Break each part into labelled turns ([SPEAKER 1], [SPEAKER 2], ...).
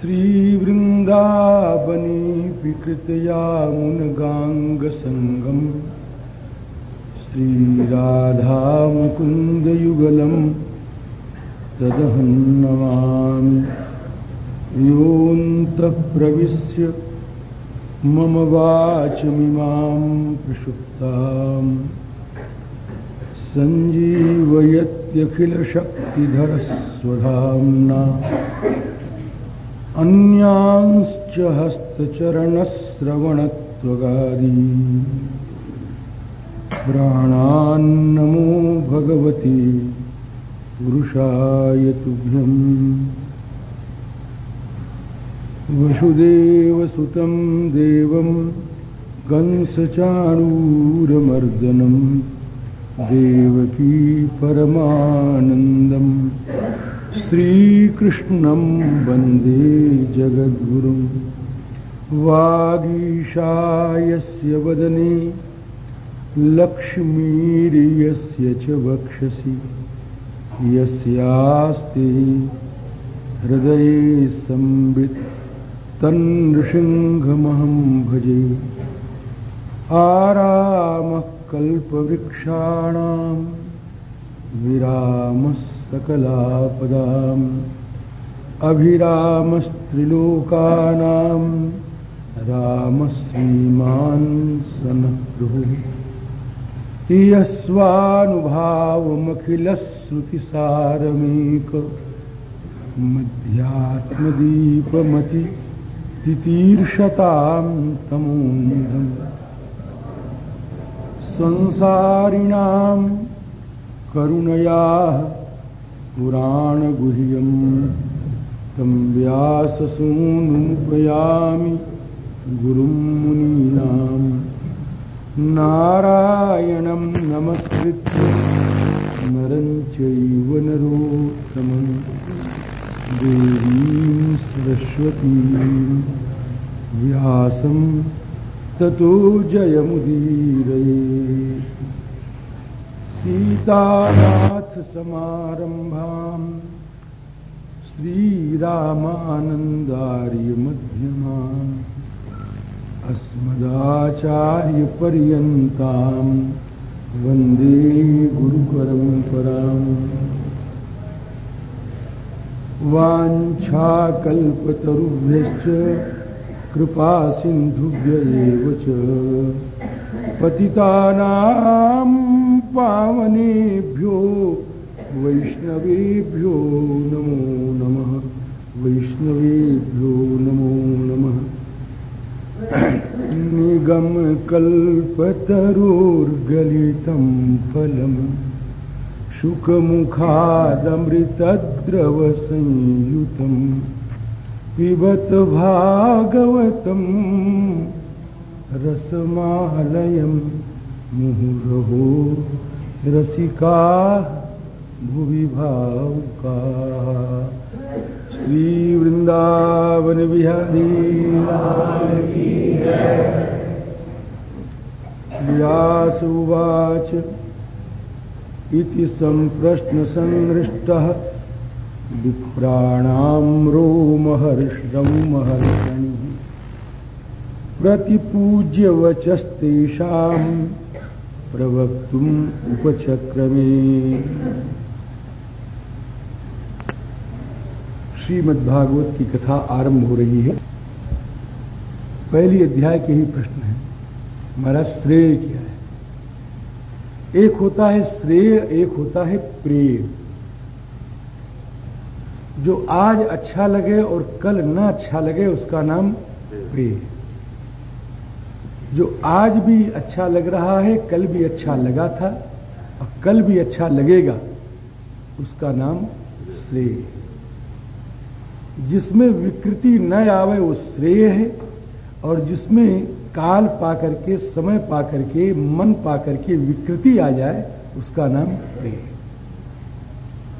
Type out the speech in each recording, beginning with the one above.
[SPEAKER 1] श्रीवृन्दावनी विकृतया मुनगाङ्गसङ्गम् श्रीराधामुकुन्दयुगलं तदहं नमामि प्रविश्य मम वाचमिमां प्रसुप्ताम्। सञ्जीवयत्यखिलशक्तिधरस्वधाम्ना। अन्यांश्च हस्तचरणश्रवणत्वगादी प्राणान्नमो भगवती पुरुषाय तुभ्यम्। वसुदेवसुतं देवं कंसचाणूरमर्दनम् देवकी परमानन्दम्। श्रीकृष्णं वंदे जगद्गुरुं। वागीशायस्य वदने, लक्ष्मीर्यस्य च वक्षसि। यस्यास्ते हृदये संवित् तन्नृसिंहमहं भजे। आरामः कल्पवृक्षाणां विरामः सकलापदाम्। अभिरामस्त्रिलोकानां रामश्रीमान् सनः यस्वानुभावमखिलश्रुतिसारमेक मध्यात्मदीपमति तितीर्षतां तमोन्धम् संसारिणां करुणयाः पुराणगुह्यं तं व्याससूनुमुपयामि गुरुं मुनीनां। नारायणं नमस्कृत्य नरं चैव नरोत्तमं। देवीं सरस्वतीं व्यासं ततो जयमुदीरये। सीतानाथसमारम्भाम् श्रीरामानन्दार्यमध्यमाम् अस्मदाचार्यपर्यन्ताम् वंदे गुरुपरम्पराम् वाञ्छाकल्पतरुभ्यश्च कृपा सिन्धुभ्य एव च पतितानां पावनेभ्यो वैष्णवेभ्यो नमो नमः वैष्णवेभ्यो नमो नमः। निगमकल्पतरोर्गलितं फलम् शुकमुखादमृतद्रवसंयुतम् पिबत भागवतं रसमालयं मुहुरहो रसिका भुवि भावुका श्रीवृन्दावन बिहारी व्यास उवाच इति सम्प्रश्नसंहृष्टः विप्राणां रोमहर्षं महर्षणिः। प्रतिपूज्य वचस्तेषां प्रवक्तुम् उपचक्रमे। श्रीमद्भागवत की कथा आरंभ हो रही है। पहली अध्याय के ही प्रश्न है। हमारा श्रेय क्या है? एक होता है श्रेय, एक होता है प्रेम। जो आज अच्छा लगे और कल न अच्छा लगे, उसका नाम प्रेम। जो आज भी अच्छा लग रहा है, कल भी अच्छा लगा था, और कल भी अच्छा लगेगा, उसका नाम श्रेय जिसमें विकृति न आवे, वो श्रेय है, और जिसमें काल पाकर के समय पाकर के मन पाकर के विकृति आ जाए, उसका नाम प्रेय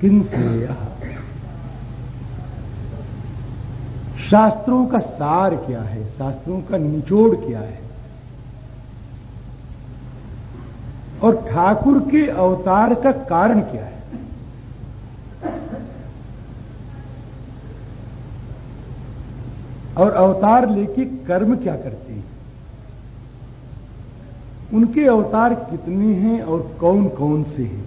[SPEAKER 1] किन श्रेय? शास्त्रों का सार क्या है? शास्त्रों का निचोड़ क्या है? और ठाकुर के अवतार का कारण क्या है? और अवतार लेके कर्म क्या करते हैं? उनके अवतार कितने हैं और कौन कौन से हैं?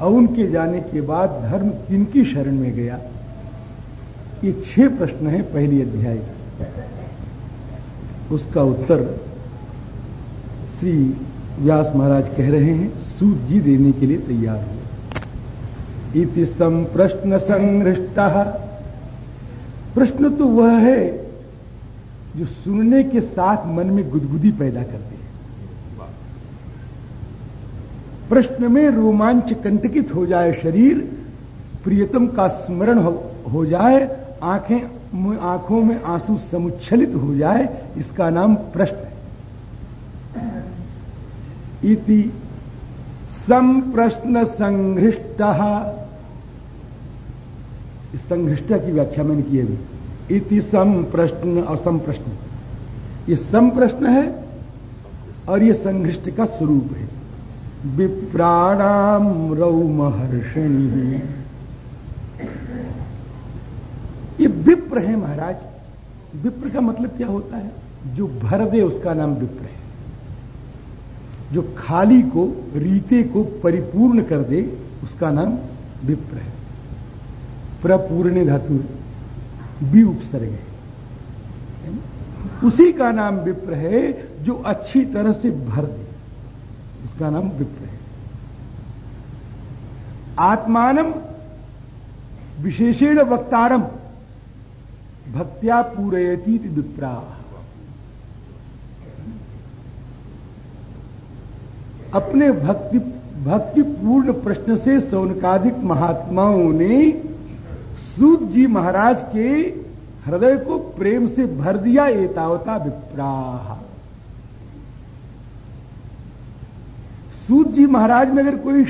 [SPEAKER 1] और उनके जाने के बाद धर्म किनकी शरण में गया? ये छह प्रश्न है पहली अध्याय उसका उत्तर श्री व्यास महाराज कह रहे हैं सूत जी देने के लिए तैयार हुए इति सम प्रश्न संघृष्ट प्रश्न तो वह है जो सुनने के साथ मन में गुदगुदी पैदा करते हैं। प्रश्न में रोमांच कंटकित हो जाए शरीर प्रियतम का स्मरण हो, हो जाए आँखें आँखों में आँसू समुच्छलित हो जाए इसका नाम प्रश्न है। इति संप्रश्न संघृष्ट संघृष्ट की व्याख्या मैंने की अभी। इति सम प्रश्न और ये संप्रश्न है और ये संघृष्ट का स्वरूप है। विप्राणाम रौ महर्षणी ये विप्र है महाराज। विप्र का मतलब क्या होता है? जो भर दे उसका नाम विप्र है। जो खाली को, रीते को परिपूर्ण कर दे, उसका नाम विप्र है। प्रपूर्ण धातु बी उपसर्ग है उसी का नाम विप्र है जो अच्छी तरह से भर दे। उसका नाम विप्र है। आत्मानम विशेषेण वक्तारम भक्त्या पूरयती विप्रा। अपने भक्ति, भक्तिपूर्ण प्रश्न से सौनकाधिक महात्माओं ने सूद जी महाराज के हृदय को प्रेम से भर दिया एतावता विप्राह। सूद जी महाराज में अगर कोई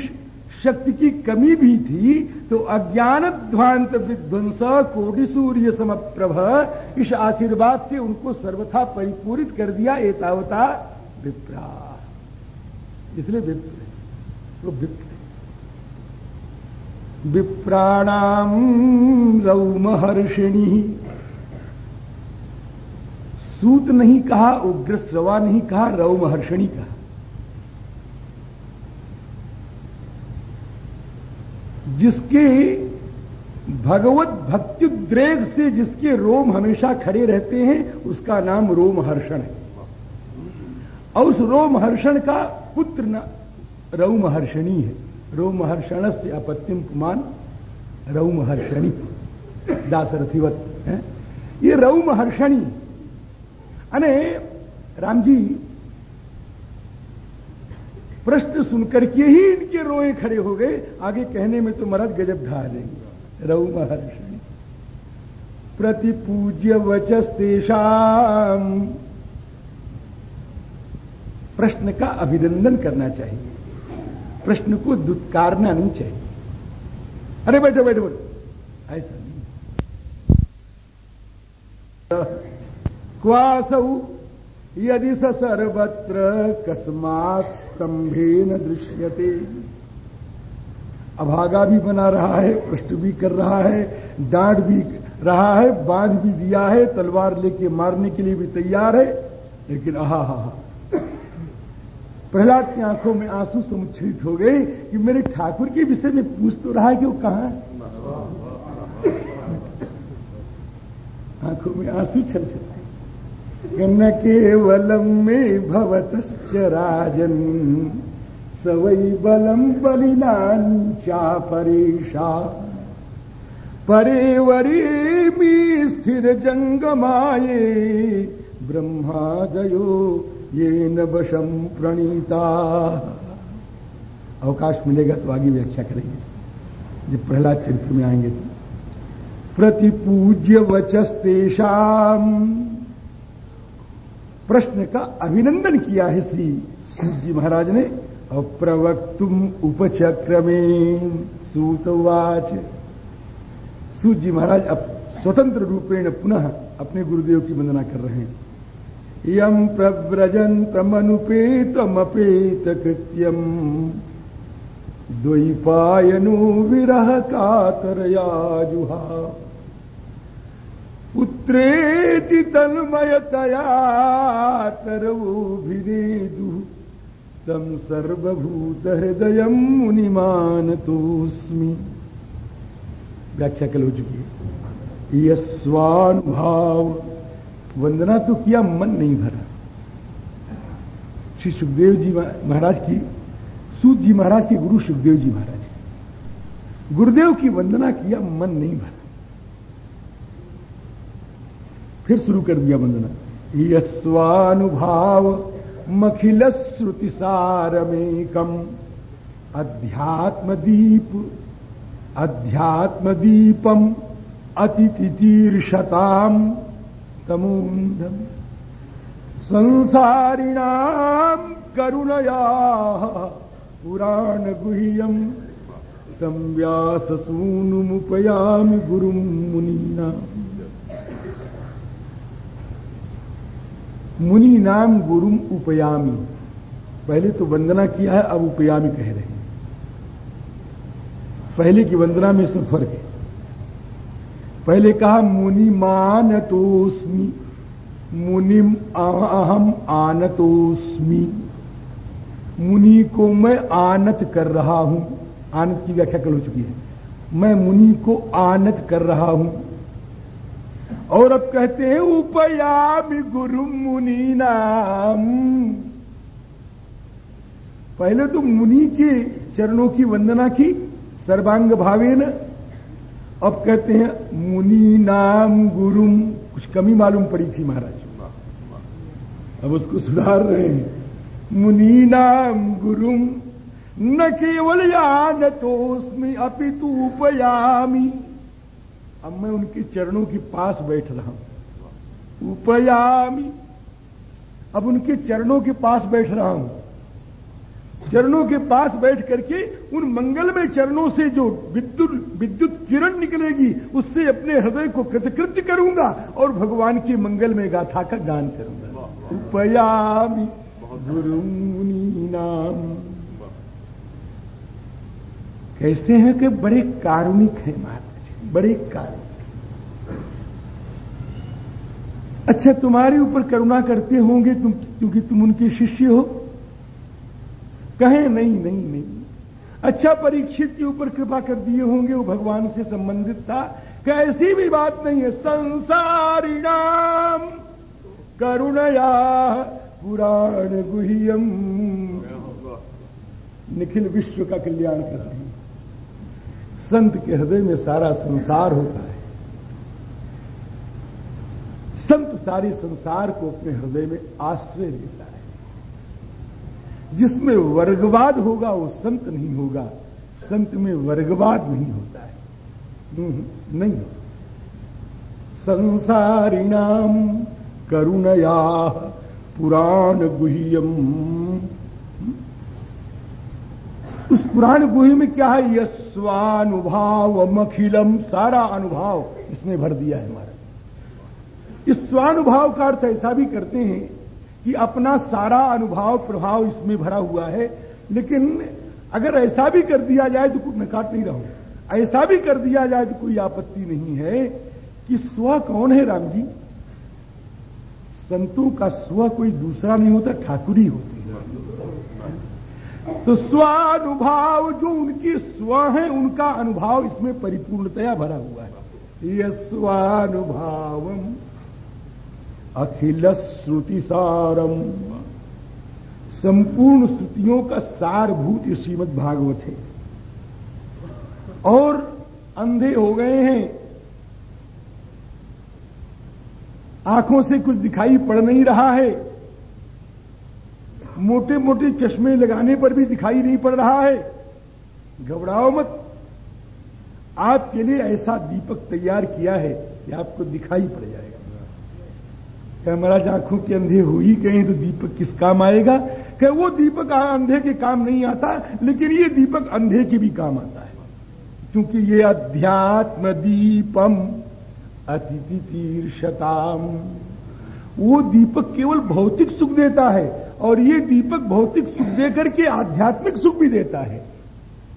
[SPEAKER 1] शक्ति की कमी भी थी तो अज्ञान ध्वांत विध्वंस कोटि सूर्य समप्रभ इस आशीर्वाद से उनको सर्वथा परिपूरित कर दिया एतावता विप्रा इसलिए विप्र तो विप्र विप्राणाम रौमहर्षिणी सूत नहीं कहा उग्र श्रवा नहीं कहा रौमहर्षिणी कहा। जिसके भगवत भक्ति द्रेग से जिसके रोम हमेशा खड़े रहते हैं, उसका नाम रोमहर्षण है। और उस रोमहर्षण का पुत्र न रऊ महर्षणी है। रऊ महर्षण से अपत्यम कुमान रौमहर्षणी। दासरथिवत, है? ये रौमहर्षणी। अने राम जी प्रश्न सुनकर के ही इनके रोए खड़े हो गए। आगे कहने में तो मरद गजब ढा देंगे रऊ महर्षि प्रति पूज्य वचस्तेषाम प्रश्न का अभिनंदन करना चाहिए। प्रश्न को दुत्कारना नहीं चाहिए। अरे बैठो बैठो बैठो। ऐसा नहीं। क्वासऊ यदि स सर्वत्र कस्मात स्तंभे न दृश्यते। अभागा भी बना रहा है प्रश्न भी कर रहा है डांट भी रहा है, बाँध भी दिया है, तलवार लेके मारने के लिए भी तैयार है, लेकिन आहा हा हा प्रहलाद की आँखों में आँसू समुच्छरित हो गए कि मेरे ठाकुर के विषय में पूछ तो रहा है कि वो कहाँ आँखों में आँसू छल छल न केवलम में भवतश्च राजन सवै बलम बलिनाचा परेशा। परे वरे मी स्थिर जंगमाये ब्रह्मादयो ये न वशम प्रणीता। अवकाश मिलेगा तो आगे व्याख्या करेंगे। जब प्रहलाद चरित्र में आएँगे तो। प्रतिपूज्य वचस्तेषाम प्रश्न का अभिनंदन किया है श्री सूत जी महाराज ने। और प्रवक्तुम उपचक्र में सूतवाच सूत जी महाराज अब स्वतंत्र रूपेण पुनः अपने गुरुदेव की वंदना कर रहे हैं। यम प्रव्रजन तमनुपेतमपेत कृत्यम द्वैपायनो विरह कातरया जुहा पुत्रेति तन्मयतया तरवोभिनेदु तम सर्वभूत हृदय मुनिमानतोस्मि व्याख्या कल हो चुकी है। यस्वानुभाव वंदना तो किया, मन नहीं भरा। श्री सुखदेव जी महाराज की, सूत जी महाराज के गुरु सुखदेव जी महाराज। गुरुदेव की वंदना किया, मन नहीं भरा। फिर शुरू कर दिया वंदना। यस्वानुभाव मखिल श्रुति सारमेकम। अध्यात्म दीप अध्यात्म दीपम अतिथितीर्षताम। तमोन्धम संसारिणाम करुणया पुराण गुह्यम तम व्यास सूनुमुपयामि गुरुम मुनीना मुनि नाम गुरुम उपयामी। पहले तो वंदना किया है, अब उपयामी कह रहे हैं। पहले की वंदना में इसमें फ़र्क है। पहले कहा मुनि मानतोस्मी मुनिम अहम आनतोस्मी। मुनि को मैं आनत कर रहा हूँ। आनत की व्याख्या कल हो चुकी है। मैं मुनि को आनत कर रहा हूँ। और अब कहते हैं, उपयामी गुरु मुनि नाम। पहले तो मुनि के चरणों की वंदना की सर्वांग भावे न अब कहते हैं, मुनि नाम गुरुम। कुछ कमी मालूम पड़ी थी महाराज। अब उसको सुधार रहे हैं। मुनि नाम गुरुम, न केवल यान तो उसमें अपितु उपयामी। अब मैं उनके चरणों के पास बैठ रहा हूँ। उपयामी। अब उनके चरणों के पास बैठ रहा हूँ। चरणों के पास बैठ करके उन मंगलमय चरणों से जो विद्युत विद्युत किरण निकलेगी, उससे अपने हृदय को कृतकृत्य करूँगा और भगवान की मंगलमय गाथा का गान करूँगा। उपयामी गुरु नाम। कैसे हैं कि बड़े कारुणिक हैं महाराज बड़े कारुणिक। अच्छा तुम्हारे ऊपर करुणा करते होंगे तुम, क्योंकि तुम उनके शिष्य हो। कहें, नहीं नहीं नहीं। अच्छा परीक्षित के ऊपर कृपा कर दिए होंगे, वो भगवान से संबंधित था। कैसी भी बात नहीं है। संसारी संसारिणाम करुणया पुराण गुह्यम। निखिल विश्व का कल्याण कर रहे संत के हृदय में सारा संसार होता है। संत सारे संसार को अपने हृदय में आश्रय लेता है। जिसमें वर्गवाद होगा वो संत नहीं होगा। संत में वर्गवाद नहीं होता है। हम्म, नहीं। संसारिणाम करुणया पुराण गुह्यम। उस पुराण गुही में क्या है? यस्वानुभाव अखिलम सारा अनुभाव इसमें भर दिया है हमारा। इस स्वानुभाव का अर्थ ऐसा भी करते हैं कि अपना सारा अनुभव, प्रभाव इसमें भरा हुआ है। लेकिन अगर ऐसा भी कर दिया जाए तो कुछ नकाट नहीं रहो। ऐसा भी कर दिया जाए तो कोई आपत्ति नहीं है कि स्व कौन है राम जी? संतों का स्व कोई दूसरा नहीं होता, ठाकुरी होती है। तो स्वानुभाव जो उनकी स्व है, उनका अनुभव इसमें परिपूर्णतया भरा हुआ है। यह स्वानुभावम अखिल श्रुति सारम संपूर्ण श्रुतियों का सारभूत श्रीमद भागवत है। और अंधे हो गए हैं। आँखों से कुछ दिखाई पड़ नहीं रहा है। मोटे मोटे चश्मे लगाने पर भी दिखाई नहीं पड़ रहा है। घबराओ मत। आपके लिए ऐसा दीपक तैयार किया है कि आपको दिखाई पड़ जाएगा क्या महाराज आँखों के अंधे हो ही गए तो दीपक किस काम आएगा? क्या वो दीपक अंधे के काम नहीं आता, लेकिन ये दीपक अंधे के भी काम आता है। क्योंकि ये अध्यात्म दीपम, अतिथि तीर्षताम। वो दीपक केवल भौतिक सुख देता है, और ये दीपक भौतिक सुख देकर के आध्यात्मिक सुख भी देता है।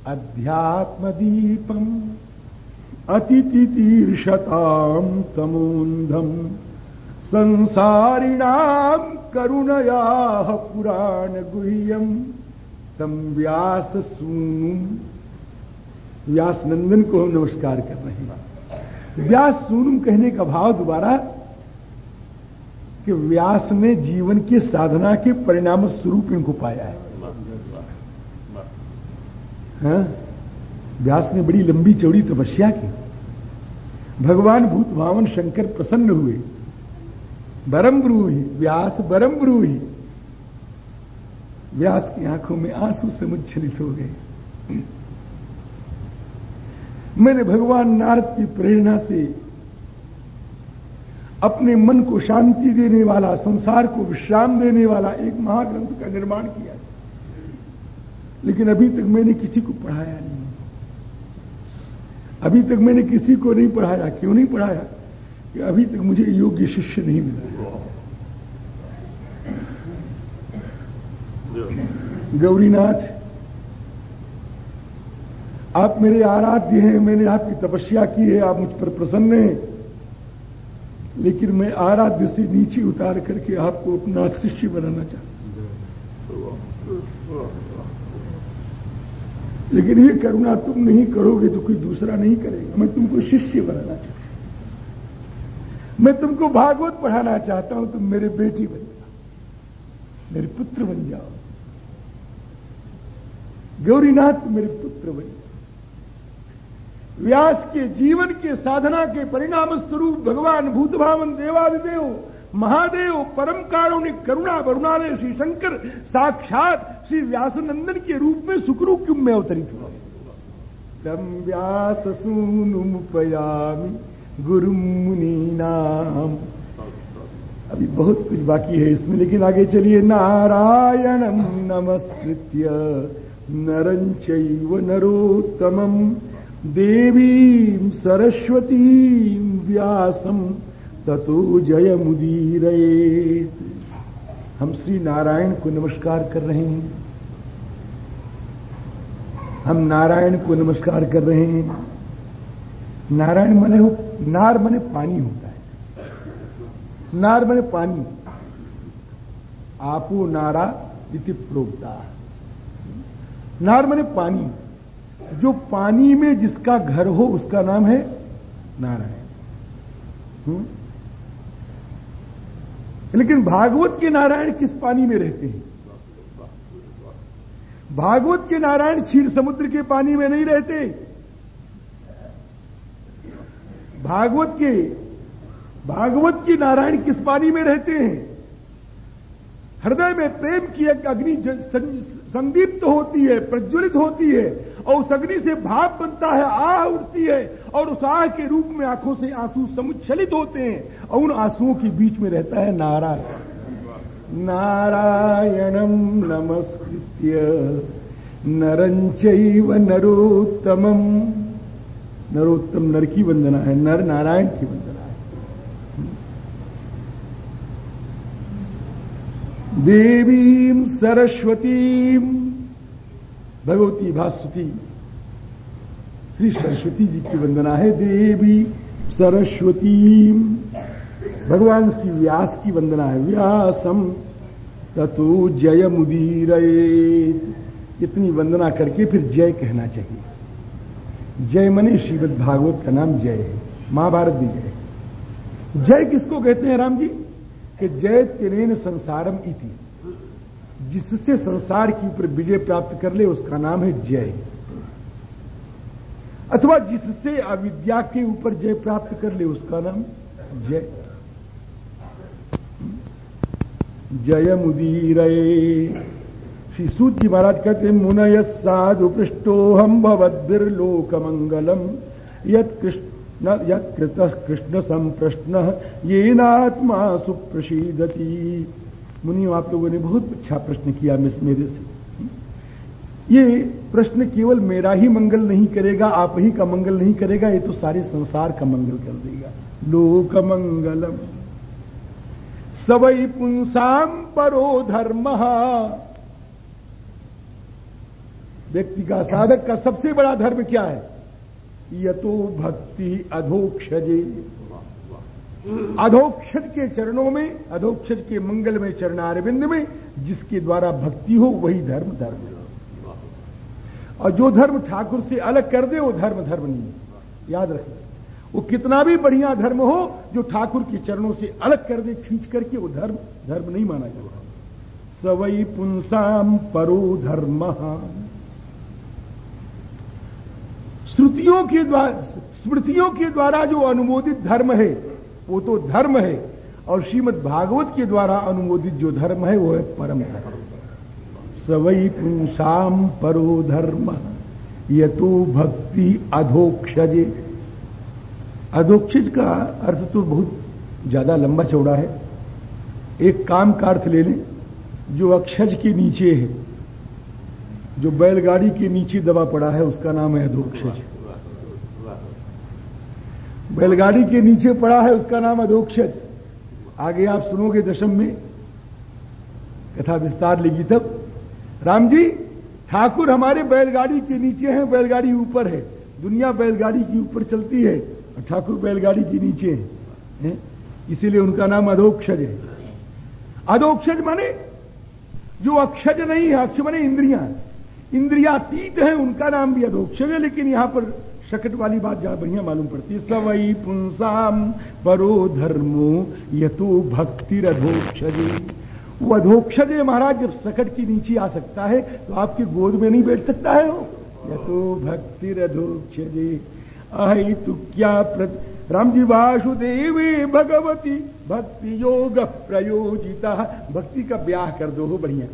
[SPEAKER 1] अध्यात्म दीपम, अतिथि तीर्षताम तमोन्धम। संसारिणाम करुणया पुराण गुह्यम तम व्यास नंदन को हम नमस्कार कर रहे हैं। व्यास सूनुम कहने का भाव दोबारा कि व्यास ने जीवन के साधना के परिणाम स्वरूप इनको पाया है। हाँ? व्यास ने बड़ी लंबी चौड़ी तपस्या की। भगवान भूत भावन शंकर प्रसन्न हुए। बरम ब्रूही, व्यास बरम ब्रूही। व्यास की आँखों में आँसू से मुच्छलित हो गए। मैंने भगवान नारद की प्रेरणा से अपने मन को शांति देने वाला, संसार को विश्राम देने वाला एक महाग्रंथ का निर्माण किया। लेकिन अभी तक मैंने किसी को पढ़ाया नहीं। अभी तक मैंने किसी को नहीं पढ़ाया। क्यों नहीं पढ़ाया? कि अभी तक मुझे योग्य शिष्य नहीं मिला। गौरीनाथ, आप मेरे आराध्य हैं, मैंने आपकी तपस्या की है, आप मुझ पर प्रसन्न हैं। लेकिन मैं आराध्य से नीचे उतार करके आपको अपना शिष्य बनाना चाहता लेकिन ये करुणा तुम नहीं करोगे तो कोई दूसरा नहीं करेगा। मैं तुमको शिष्य बनाना चाहता मैं तुमको भागवत पढ़ाना चाहता हूँ, तुम मेरे बेटी बन जाओ, मेरे पुत्र बन जाओ। गौरीनाथ मेरे पुत्र बन। व्यास के जीवन के साधना के परिणाम स्वरूप भगवान भूतभावन देवादिदेव, महादेव, परम कारुणिक करुणा वरुणालय श्री शंकर साक्षात श्री व्यासनंदन के रूप में सुखरूप में अवतरित हुआ तम व्यास सूनुपयामी गुरु मुनि नाम। अभी बहुत कुछ बाकी है इसमें, लेकिन आगे चलिए। नारायणम नमस्कृत्य। नरंचैव नरोत्तमम देवी सरस्वती व्यासम ततो जय मुदीर हम श्री नारायण को नमस्कार कर रहे हैं। हम नारायण को नमस्कार कर रहे हैं। नारायण मने हो, नार मने पानी होता है। नार मने पानी। आपो नारा इति प्रोक्ता। नार मने पानी। जो पानी में जिसका घर हो, उसका नाम है नारायण? लेकिन भागवत के नारायण किस पानी में रहते हैं? भागवत के नारायण क्षीर समुद्र के पानी में नहीं रहते। भागवत के भागवत के नारायण किस पानी में रहते हैं? हृदय में प्रेम की एक अग्नि संदीप्त होती है, प्रज्वलित होती है, और उस अग्नि से भाप बनता है, आह उठती है, और उस आह के रूप में आँखों से आँसू समुच्छलित होते हैं, और उन आंसुओं के बीच में रहता है नारायण। नारायणम नमस्कृत्य नरंचैव नरोत्तमम। नरोत्तम नर की वंदना है, नर नारायण की वंदना है देवी सरस्वती। भगवती भास्वती, श्री सरस्वती जी की वंदना है। देवी सरस्वती, भगवान श्री व्यास की वंदना है। व्यासम, ततो जय मुदीर इतनी वंदना करके फिर जय कहना चाहिए। जय मने श्रीमद भागवत का नाम जय है। महाभारत भी जय जय किसको कहते हैं राम जी? कि जय तेरेन संसारम इति। जिससे संसार के ऊपर विजय प्राप्त कर ले, उसका नाम है जय। अथवा जिससे अविद्या के ऊपर जय प्राप्त कर ले, उसका नाम जय। जय मुदीर श्री सूत जी महाराज कहते मुनय साधु पृष्ठो हम भवद्भिर्लोक मंगलम यद कृष्ण यत कृष्ण संप्रश्न ये नात्मा सुप्रशीदती। मुनि आप लोगों ने बहुत अच्छा प्रश्न किया मेरे से। ये प्रश्न केवल मेरा ही मंगल नहीं करेगा, आप ही का मंगल नहीं करेगा, ये तो सारे संसार का मंगल कर देगा। लोक मंगलम। सवई पुंसाम परो धर्म। व्यक्ति का, साधक का सबसे बड़ा धर्म क्या है? यतो भक्ति अधोक्षजे। अधोक्षज के चरणों में, अधोक्षज के मंगल में, चरणारविंद में, जिसके द्वारा भक्ति हो, वही धर्म धर्म। और जो धर्म ठाकुर से अलग कर दे, वो धर्म धर्म नहीं याद रखना वो कितना भी बढ़िया धर्म हो, जो ठाकुर के चरणों से अलग कर दे, खींच करके वो धर्म धर्म नहीं माना जाता। सवई पुंसाम परो धर्म। श्रुतियों के द्वारा, स्मृतियों के द्वारा जो अनुमोदित धर्म है, वो तो धर्म है। और श्रीमद भागवत के द्वारा अनुमोदित जो धर्म है, वो है परम धर्म। सवई पुंसाम परो धर्म ये तो भक्ति अधोक्षजे। अधोक्षज का अर्थ तो बहुत ज़्यादा लंबा चौड़ा है। एक काम का अर्थ ले लें, जो अक्षज के नीचे है जो बैलगाड़ी के नीचे दबा पड़ा है उसका नाम है अधोक्षज बैलगाड़ी के नीचे पड़ा है उसका नाम अधोक्षज आगे आप सुनोगे दशम में कथा विस्तार लेगी तब। राम जी ठाकुर हमारे बैलगाड़ी के नीचे हैं बैलगाड़ी ऊपर है। दुनिया बैलगाड़ी के ऊपर चलती है और ठाकुर बैलगाड़ी के नीचे है, है? इसीलिए उनका नाम अधोक्षज है। अधोक्षज माने जो अक्षज नहीं है अक्ष माने इंद्रिया। इंद्रियातीत है, उनका नाम भी अधोक्षज है, लेकिन यहाँ पर शकट वाली बात ज़्यादा बढ़िया मालूम पड़ती है सवई पुंसाम परो धर्मो यतो भक्ति अधोक्षजे वो अधोक्षज महाराज, जब सकट के नीचे आ सकता है तो आपकी गोद में नहीं बैठ सकता है वो। यतो भक्ति अधोक्षजे अहि तु क्या प्रत राम जी, वासुदेवी भगवती भक्ति योग प्रयोजिता भक्ति का ब्याह कर दो, हो बढ़िया।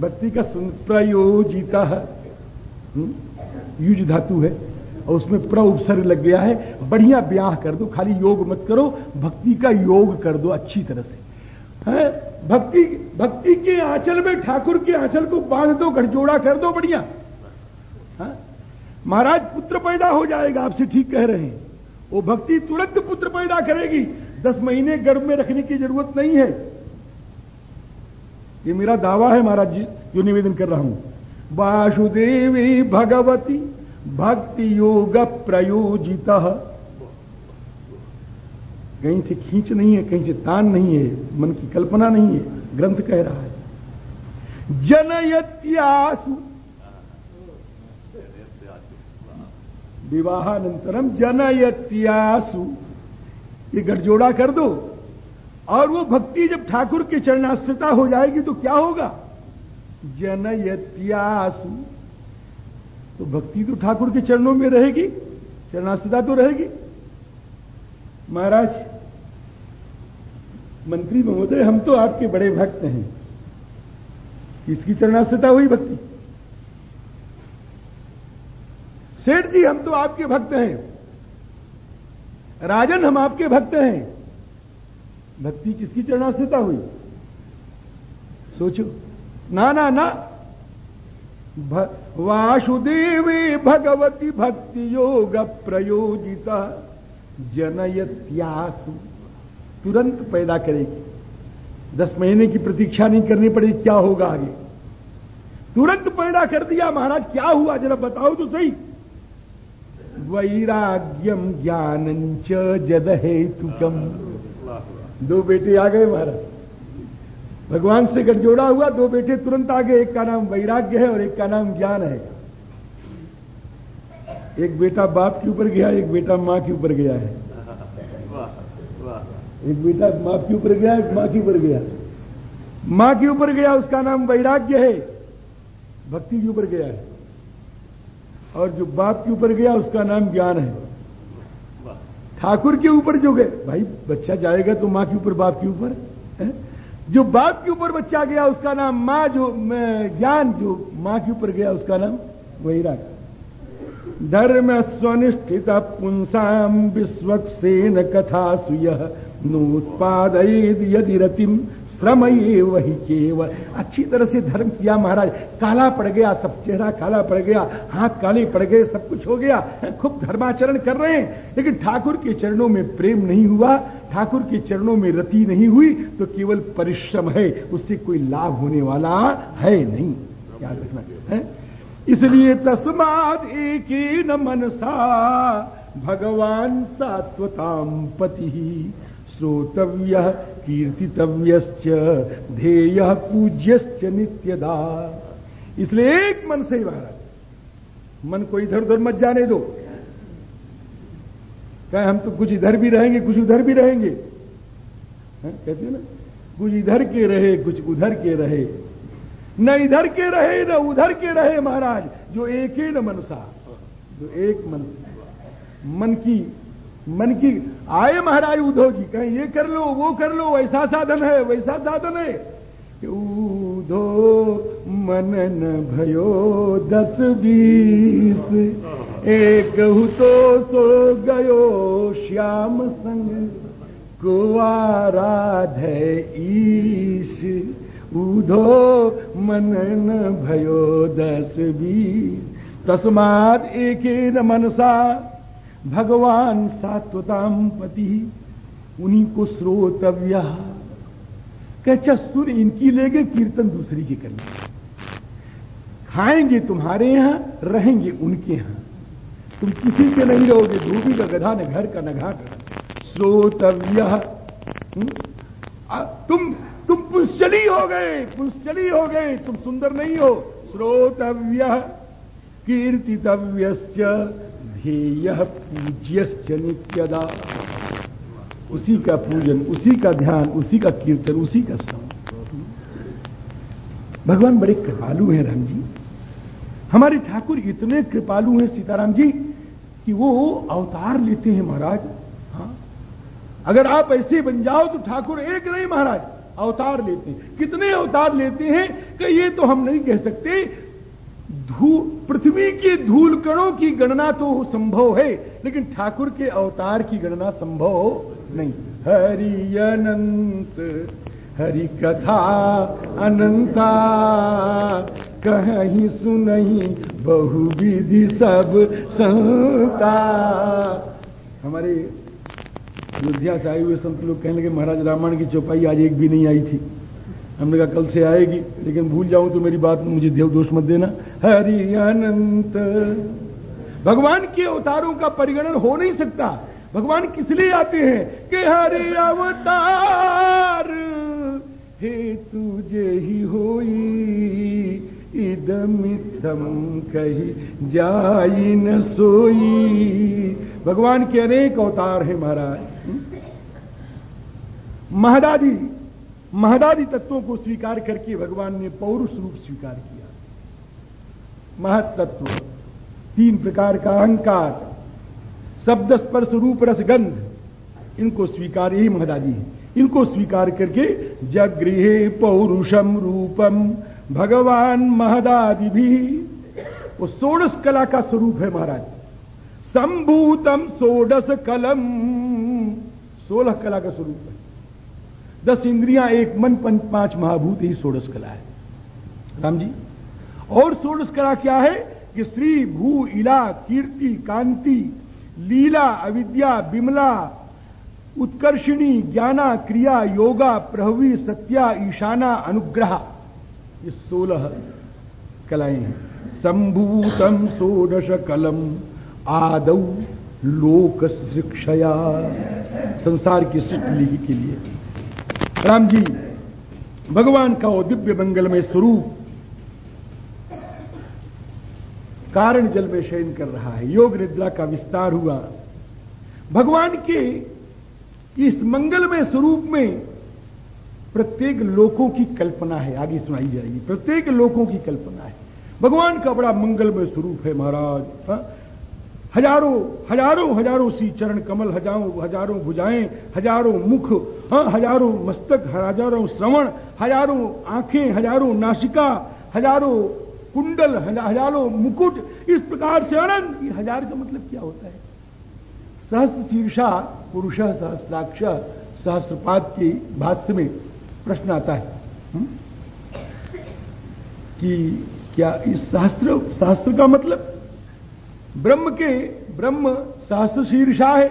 [SPEAKER 1] भक्ति का प्रयोजिता युज धातु है। और उसमें प्र उपसर्ग लग गया है। बढ़िया ब्याह कर दो, खाली योग मत करो, भक्ति का योग कर दो अच्छी तरह से। है? भक्ति भक्ति के आंचल में, ठाकुर के आंचल को बाँध दो, गठजोड़ा कर दो, बढ़िया। महाराज, पुत्र पैदा हो जाएगा, आपसे ठीक कह रहे हैं। वो भक्ति तुरंत पुत्र पैदा करेगी। दस महीने गर्भ में रखने की ज़रूरत नहीं है। ये मेरा दावा है महाराज जी, जो निवेदन कर रहा हूँ। वासुदेवी भगवती भक्ति योग प्रयोजित। कहीं से खींच नहीं है, कहीं से तान नहीं है, मन की कल्पना नहीं है, ग्रंथ कह रहा है। जनयत्यासु। विवाहानंतरम जनयत्यासु। ये गठजोड़ा कर दो। और वो भक्ति जब ठाकुर की चरणाश्रिता हो जाएगी तो क्या होगा? जनयत्यासु। तो भक्ति तो ठाकुर के चरणों में रहेगी, चरणाश्रिता तो रहेगी। महाराज, मंत्री महोदय, हम तो आपके बड़े भक्त हैं। किसकी चरणाश्रिता हुई भक्ति? सेठ जी, हम तो आपके भक्त हैं। राजन, हम आपके भक्त हैं। भक्ति किसकी चरणाश्रिता हुई? सोचो। ना ना ना। वासुदेवी भगवती भक्ति योग प्रयोजिता जनयत्यासु। तुरंत पैदा करेगी। दस महीने की प्रतीक्षा नहीं करनी पड़ेगी, क्या होगा आगे? तुरंत पैदा कर दिया, महाराज, क्या हुआ? जरा बताओ तो सही। वैराग्यम ज्ञान जद हेतुकम दो बेटे आ गए महाराज। भगवान से गठजोड़ा हुआ दो बेटे तुरंत आ गए। एक का नाम वैराग्य है और एक का नाम ज्ञान है। एक बेटा बाप के ऊपर गया, एक बेटा माँ के ऊपर गया है। एक बेटा बाप के ऊपर गया, एक माँ के ऊपर गया। माँ के ऊपर गया, उसका नाम वैराग्य है। भक्ति के ऊपर गया है। और जो बाप के ऊपर गया, उसका नाम ज्ञान है। ठाकुर के ऊपर जो गए, भाई, बच्चा जाएगा तो माँ के ऊपर, बाप के ऊपर जो बाप के ऊपर बच्चा गया, उसका नाम माँ जो ज्ञान जो माँ के ऊपर गया, उसका नाम वैराग। धर्म स्वनिष्ठित पुंसाम विश्वक्सेन कथा सुय नोत्पाद यदि रतिम श्रम वही केवल अच्छी तरह से धर्म किया महाराज। काला पड़ गया, सब चेहरा काला पड़ गया, हाथ काले पड़ गए, सब कुछ हो गया। खूब धर्माचरण कर रहे हैं। लेकिन ठाकुर के चरणों में प्रेम नहीं हुआ, ठाकुर के चरणों में रति नहीं हुई तो केवल परिश्रम है। उससे कोई लाभ होने वाला है नहीं। याद रखना, है? इसलिए तस्माद एक न मनसा, भगवान सात्वताम पति। श्रोतव्य कीर्तितव्यश्च, ध्येय पूज्यश्च नित्यदा। इसलिए एक मन से ही महाराज मन को इधर उधर मत जाने दो। कहे, हम तो कुछ इधर भी रहेंगे, कुछ उधर भी रहेंगे। है? कहते हैं ना, कुछ इधर के रहे, कुछ उधर के रहे। न इधर के रहे, न उधर के रहे, महाराज, जो एक ही न मनसा, जो एक मन मन की मन की, आए महाराज उद्धव जी, कहें, ये कर लो, वो कर लो, वैसा साधन है, वैसा साधन है। उधो मनन भयो दस बीस, एक तो सो गयो श्याम संग। को आराधे ईश उधो मनन भयो दस बीस। तस्मात एक मनसा भगवान सात्वताम पति, उन्हीं को स्रोतव्य क्या सुर इनकी लेंगे कीर्तन दूसरी की करनी। खाएँगे तुम्हारे यहाँ, रहेंगे उनके यहाँ। तुम किसी के नहीं रहोगे धोबी का गधा न घर का न घाट। श्रोतव्य। हम्म? तुम तुम पुष्चली हो गए पुष्चली हो गए, तुम सुंदर नहीं हो। श्रोतव्य। कीर्तितव्य ध्येय पूज्यश्च नित्यदा। उसी का पूजन, उसी का ध्यान, उसी का कीर्तन, उसी का श्रवण भगवान बड़े कृपालु हैं राम जी। हमारे ठाकुर इतने कृपालु हैं सीताराम जी कि वो अवतार लेते हैं महाराज। हाँ। अगर आप ऐसे बन जाओ तो ठाकुर एक नहीं महाराज, अवतार लेते हैं। कितने अवतार लेते हैं कि ये तो हम नहीं कह सकते पृथ्वी के धूल कणों की गणना तो संभव है, लेकिन ठाकुर के अवतार की गणना संभव नहीं। हरि अनंत, हरि कथा अनंता, कहीं सुनही बहुविधि सब संता। हमारे अयोध्या से आए हुए संत लोग कहने लगे, महाराज, रामायण की चौपाई आज एक भी नहीं आई थी। हमने कहा, कल से आएगी, लेकिन भूल जाऊँ तो मेरी बात, मुझे देव दोष मत देना। हरि अनंत। भगवान के अवतारों का परिगणन हो नहीं सकता। भगवान किस लिए आते हैं? कि हरि अवतार हे तुझे ही होई इदमितम कही जाई न सोई। भगवान के अनेक अवतार हैं महाराज। महदादी महदादी तत्वों को स्वीकार करके भगवान ने पौरुष रूप स्वीकार किया। महत्व तीन प्रकार का अहंकार, शब्द स्पर्श रूप रसगंध इनको स्वीकार ही महदादी है। इनको स्वीकार करके जगृहे पौरुषम रूपम, भगवान महदादि भी, वो सोडस कला का स्वरूप है महाराज। संभूतम सोडस कलम, सोलह कला का स्वरूप है। दस इंद्रियाँ एक मन पंच पाँच महाभूत ही सोडस कला है। राम जी? और सोडस कला क्या है कि श्री भू, इला, कीर्ति, कांति, लीला, अविद्या बिमला उत्कर्षिणी, ज्ञाना, क्रिया, योगा, प्रहवी, सत्या, ईशाना, अनुग्रह। ये सोलह कलाएँ हैं। संभूतम सोडश कलम, आदौ लोक शिक्षया संसार की सृष्टि के लिए। राम जी, भगवान का वो दिव्य मंगल में स्वरूप कारण जल में शयन कर रहा है, योग निद्रा का विस्तार हुआ। भगवान के इस मंगलमय स्वरूप में प्रत्येक लोकों की कल्पना है। आगे सुनाई जाएगी। प्रत्येक लोकों की कल्पना है। भगवान का बड़ा मंगलमय स्वरूप है महाराज, हा? हज़ारों हज़ारों हज़ारों सी चरण कमल, हज़ारों हज़ारों भुजाएँ, हज़ारों मुख हाँ हज़ारों मस्तक, हज़ारों श्रवण, हज़ारों आँखें, हज़ारों नासिका, हज़ारों कुंडल हज़ारों मुकुट, इस प्रकार से अनंत ये हज़ार का मतलब क्या होता है सहस्त्र शीर्षा, पुरुष सहस्त्राक्ष सहस्रपाद के भाष्य में प्रश्न आता है हुँ? हम्म? कि क्या इस शास्त्र शास्त्र का मतलब ब्रह्म के ब्रह्म सहस्त्र शीर्षा है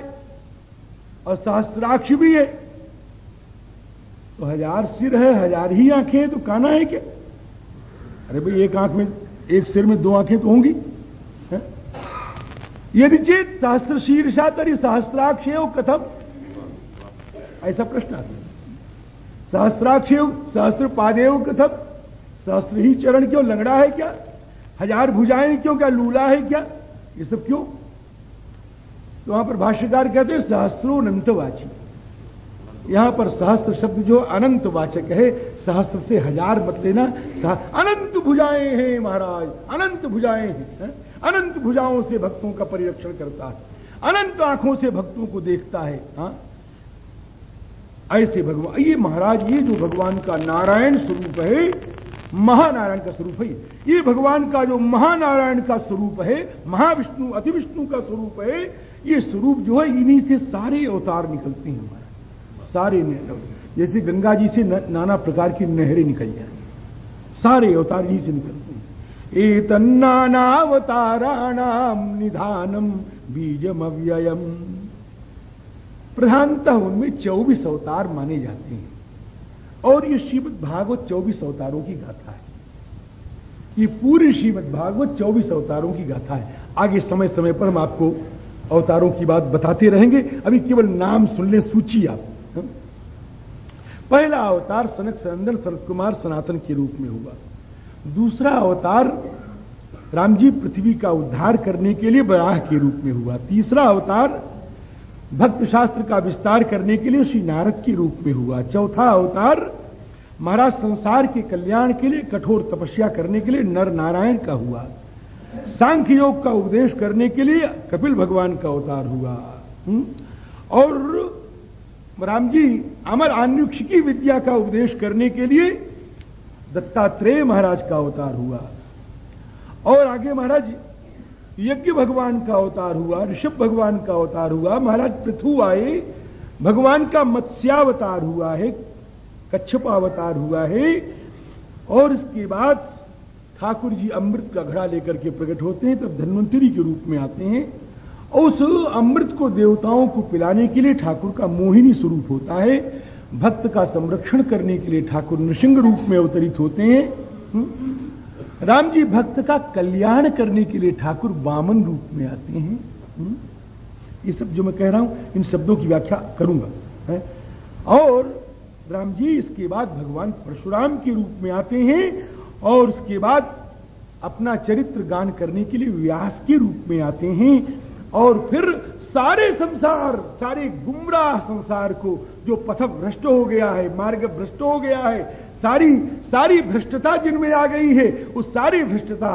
[SPEAKER 1] और सहस्त्राक्ष भी है। तो हज़ार सिर है, हज़ार ही आँखें तो काना है क्या? अरे भाई, एक आँख में, एक सिर में दो आँखें तो होंगी यदि चेत सहस्त्र शीर्षा तरी सहस्त्राक्षेव कथम? ऐसा प्रश्न आता है। सहस्त्राक्षेव सहस्त्र पादेव कथम? सहस्त्र ही चरण क्यों लंगड़ा है क्या? हज़ार भुजाएँ क्यों क्या लूला है क्या? ये सब क्यों? तो वहाँ पर भाष्यकार कहते हैं सहस्रो यहाँ पर सहस्त्र शब्द जो अनंत वाचक है, सहस्त्र से हज़ार मत लेना अनंत भुजाएँ हैं महाराज, अनंत भुजाएँ हैं? अनंत भुजाओं से भक्तों का परिरक्षण करता है, अनंत आँखों से भक्तों को देखता है, हा? ऐसे भगवान, ये महाराज, ये जो भगवान का नारायण स्वरूप है महानारायण का स्वरूप है ये। भगवान का जो महानारायण का स्वरूप है, महाविष्णु अति विष्णु का स्वरूप है, ये स्वरूप जो है, इन्हीं से सारे अवतार निकलते हैं हमारे। सारे जैसे गंगा जी से नाना प्रकार की नहरें निकल जाए सारे अवतार इन्हीं से निकलते हैं। ए तन्नावताराणाम निधानम बीजम अव्ययम प्रधानतः उनमें चौबीस अवतार माने जाते हैं। और ये श्रीमद भागवत चौबीस अवतारों की गाथा है। ये पूरी श्रीमद भागवत चौबीस अवतारों की गाथा है। आगे समय समय पर हम आपको अवतारों की बात बताते रहेंगे। अभी केवल नाम सुन ले, सूची आप। हाँ? पहला अवतार सनक सनंदन सनत कुमार सनातन के रूप में हुआ। दूसरा अवतार रामजी पृथ्वी का उद्धार करने के लिए बराह के रूप में हुआ। तीसरा अवतार भक्त शास्त्र का विस्तार करने के लिए श्री नारद के रूप में हुआ। चौथा अवतार, महाराज संसार के कल्याण के लिए कठोर तपस्या करने के लिए नर नारायण का हुआ। सांख्य योग का उपदेश करने के लिए कपिल भगवान का अवतार हुआ? और राम जी, अमर आन्युक्ष की विद्या का उपदेश करने के लिए दत्तात्रेय महाराज का अवतार हुआ। और आगे महाराज यज्ञ भगवान का अवतार हुआ, ऋषभ भगवान का अवतार हुआ, महाराज पृथु आए, भगवान का मत्स्यावतार हुआ है, कच्छपावतार हुआ है, और इसके बाद ठाकुर जी अमृत का घड़ा लेकर के प्रकट होते हैं, तब धन्वंतरी के रूप में आते हैं और उस अमृत को देवताओं को पिलाने के लिए ठाकुर का मोहिनी स्वरूप होता है, भक्त का संरक्षण करने के लिए ठाकुर नृसिंग रूप में अवतरित होते हैं। राम जी भक्त का कल्याण करने के लिए ठाकुर वामन रूप में आते हैं हम्म। ये सब जो मैं कह रहा हूँ, इन शब्दों की व्याख्या करूँगा है? और राम जी इसके बाद भगवान परशुराम के रूप में आते हैं और उसके बाद अपना चरित्र गान करने के लिए व्यास के रूप में आते हैं और फिर सारे संसार, सारे गुमराह संसार को जो पथ भ्रष्ट हो गया है मार्ग भ्रष्ट हो गया है सारी सारी भ्रष्टता जिनमें आ गई है, उस सारी भ्रष्टता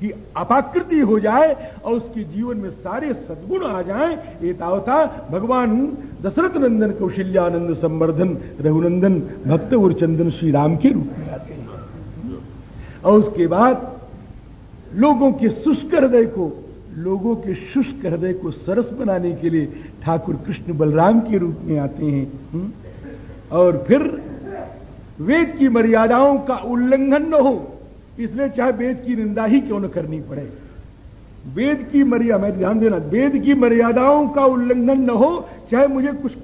[SPEAKER 1] की अपाकृति हो जाए और उसके जीवन में सारे सद्गुण आ जाएँ, ये तावता भगवान दशरथ नंदन कौशल्यानंद, संवर्धन, रघुनंदन, भक्त और चंदन श्री राम के रूप में आते हैं और उसके बाद लोगों के शुष्क हृदय को, लोगों के शुष्क हृदय को सरस बनाने के लिए ठाकुर कृष्ण बलराम के रूप में आते हैं हम्म? और फिर वेद की मर्यादाओं का उल्लंघन न हो, इसलिए चाहे वेद की निंदा ही क्यों न करनी पड़े। वेद की मर्यादा मैं ध्यान देना, वेद की मर्यादाओं का उल्लंघन न हो, चाहे मुझे कुछ